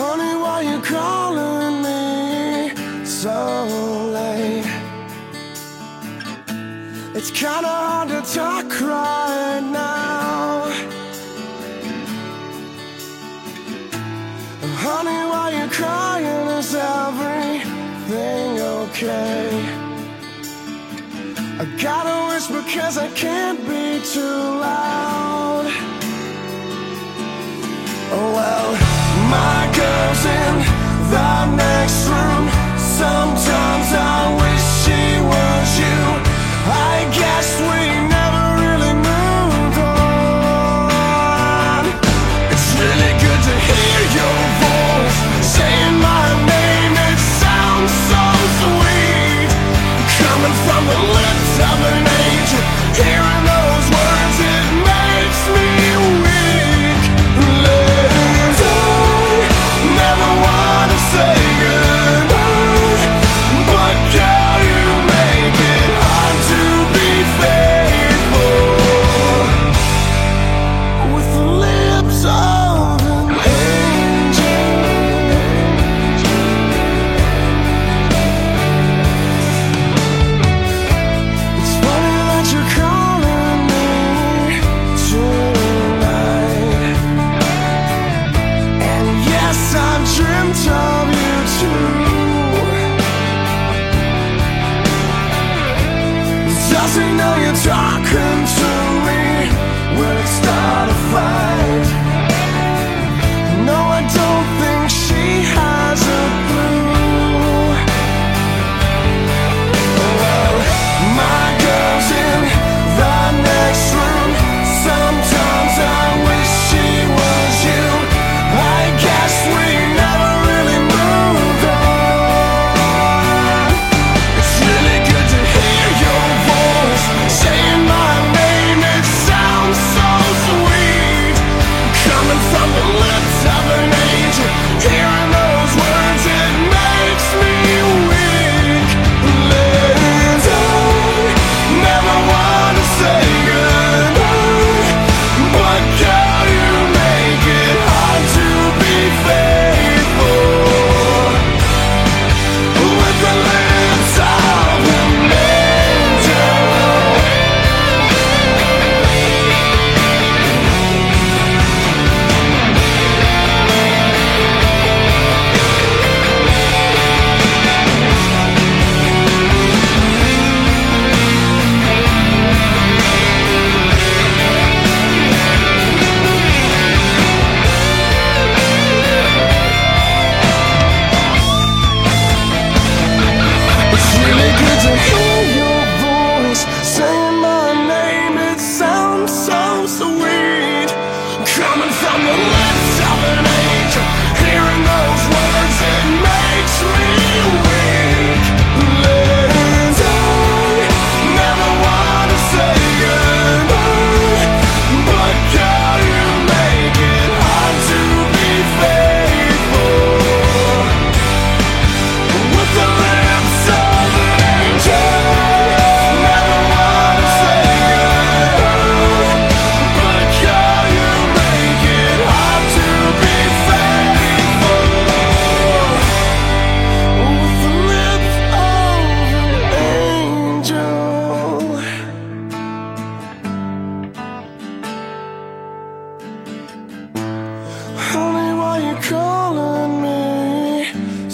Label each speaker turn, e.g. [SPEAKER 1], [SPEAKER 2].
[SPEAKER 1] Honey, why you calling me so late? It's kinda hard to talk right now. Honey, why you crying? Is everything okay? I gotta whisper cause I can't be chosen the next Cause we know you're talking to me Will it start a fight? No, I don't call on me.